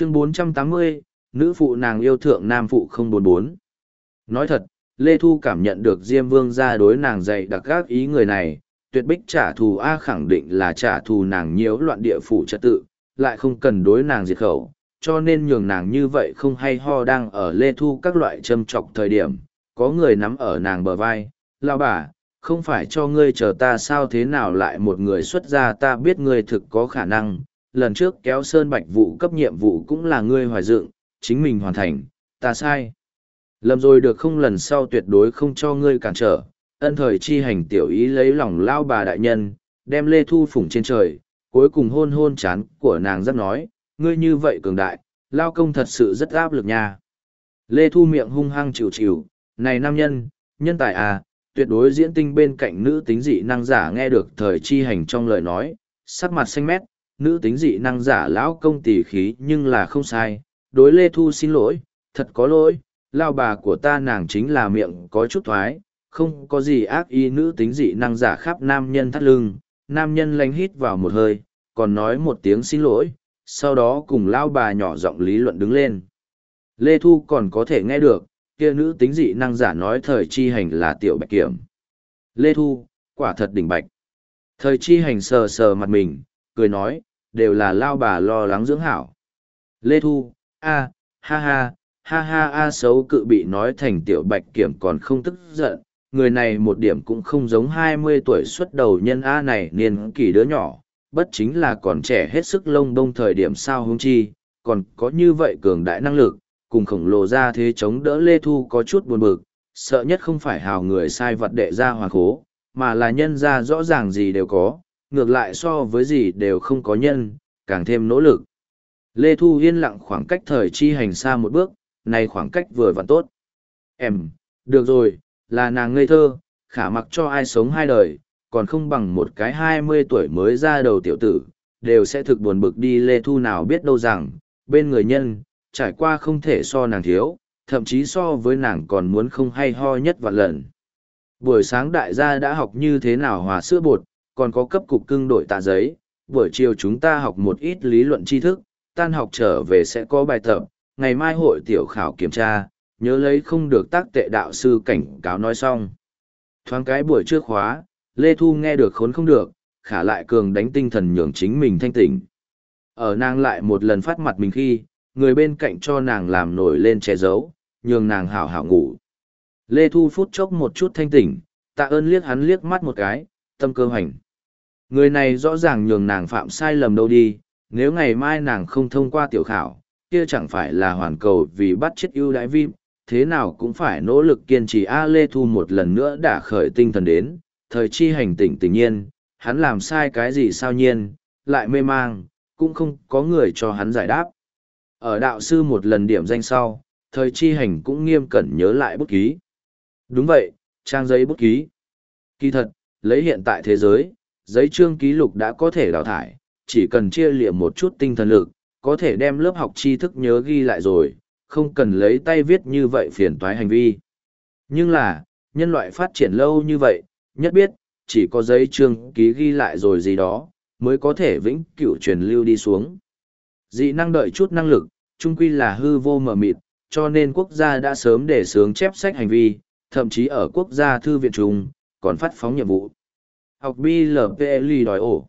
chương 480, nữ phụ nàng yêu thượng nam phụ 044. Nói thật, Lê Thu cảm nhận được Diêm Vương ra đối nàng dạy đặc gác ý người này, tuyệt bích trả thù A khẳng định là trả thù nàng nhiễu loạn địa phủ trật tự, lại không cần đối nàng diệt khẩu, cho nên nhường nàng như vậy không hay ho đang ở Lê Thu các loại châm trọc thời điểm, có người nắm ở nàng bờ vai, lao bà, không phải cho ngươi chờ ta sao thế nào lại một người xuất ra ta biết ngươi thực có khả năng, lần trước kéo Sơn Bạch vụ cấp nhiệm vụ cũng là ngươi hoài dựng, chính mình hoàn thành, ta sai. Lầm rồi được không lần sau tuyệt đối không cho ngươi cản trở, ân thời chi hành tiểu ý lấy lòng lao bà đại nhân, đem Lê Thu phủng trên trời, cuối cùng hôn hôn chán của nàng rất nói, ngươi như vậy cường đại, lao công thật sự rất áp lực nha. Lê Thu miệng hung hăng chịu chịu, này nam nhân, nhân tài à, tuyệt đối diễn tinh bên cạnh nữ tính dị năng giả nghe được thời chi hành trong lời nói, sắc mặt xanh mét, nữ tính dị năng giả lão công tỷ khí nhưng là không sai, đối Lê Thu xin lỗi, thật có lỗi, lao bà của ta nàng chính là miệng có chút thoái, không có gì ác ý nữ tính dị năng giả khắp nam nhân thắt lưng, nam nhân lánh hít vào một hơi, còn nói một tiếng xin lỗi, sau đó cùng lao bà nhỏ giọng lý luận đứng lên. Lê Thu còn có thể nghe được, kia nữ tính dị năng giả nói thời chi hành là tiểu bạch kiểm. Lê Thu, quả thật đỉnh bạch. Thời chi hành sờ sờ mặt mình, cười nói, đều là lao bà lo lắng dưỡng hảo. Lê Thu, a, ha ha, ha ha a xấu cự bị nói thành tiểu bạch kiểm còn không tức giận, người này một điểm cũng không giống hai mươi tuổi xuất đầu nhân A này niên kỳ đứa nhỏ, bất chính là còn trẻ hết sức lông đông thời điểm sao hung chi, còn có như vậy cường đại năng lực, cùng khổng lồ ra thế chống đỡ Lê Thu có chút buồn bực, sợ nhất không phải hào người sai vật đệ ra hoàng khố, mà là nhân ra rõ ràng gì đều có, ngược lại so với gì đều không có nhân, càng thêm nỗ lực. Lê Thu yên lặng khoảng cách thời chi hành xa một bước, này khoảng cách vừa vặn tốt. Em, được rồi, là nàng ngây thơ, khả mặc cho ai sống hai đời, còn không bằng một cái hai mươi tuổi mới ra đầu tiểu tử, đều sẽ thực buồn bực đi Lê Thu nào biết đâu rằng, bên người nhân, trải qua không thể so nàng thiếu, thậm chí so với nàng còn muốn không hay ho nhất vạn lần. Buổi sáng đại gia đã học như thế nào hòa sữa bột, còn có cấp cục cưng đổi tạ giấy, buổi chiều chúng ta học một ít lý luận tri thức, tan học trở về sẽ có bài tập, ngày mai hội tiểu khảo kiểm tra, nhớ lấy không được tác tệ đạo sư cảnh cáo nói xong. Thoáng cái buổi trước khóa, Lê Thu nghe được khốn không được, khả lại cường đánh tinh thần nhường chính mình thanh tỉnh. Ở nàng lại một lần phát mặt mình khi, người bên cạnh cho nàng làm nổi lên che giấu, nhường nàng hảo hảo ngủ. Lê Thu phút chốc một chút thanh tỉnh, tạ ơn liếc hắn liếc mắt một cái, tâm cơ hành. Người này rõ ràng nhường nàng phạm sai lầm đâu đi, nếu ngày mai nàng không thông qua tiểu khảo, kia chẳng phải là hoàn cầu vì bắt chết ưu đãi vi, thế nào cũng phải nỗ lực kiên trì A Lê Thu một lần nữa đã khởi tinh thần đến, thời chi hành tỉnh tình nhiên, hắn làm sai cái gì sao nhiên, lại mê mang, cũng không có người cho hắn giải đáp. Ở đạo sư một lần điểm danh sau, thời chi hành cũng nghiêm cẩn nhớ lại bút ký. Đúng vậy, trang giấy bút ký. Kỳ thật, lấy hiện tại thế giới, giấy trương ký lục đã có thể đào thải, chỉ cần chia liệm một chút tinh thần lực, có thể đem lớp học tri thức nhớ ghi lại rồi, không cần lấy tay viết như vậy phiền toái hành vi. Nhưng là, nhân loại phát triển lâu như vậy, nhất biết, chỉ có giấy trương ký ghi lại rồi gì đó, mới có thể vĩnh cửu truyền lưu đi xuống. Dị năng đợi chút năng lực, chung quy là hư vô mờ mịt, cho nên quốc gia đã sớm để sướng chép sách hành vi, thậm chí ở quốc gia thư viện trung, còn phát phóng nhiệm vụ. Học BLPL đòi ổ.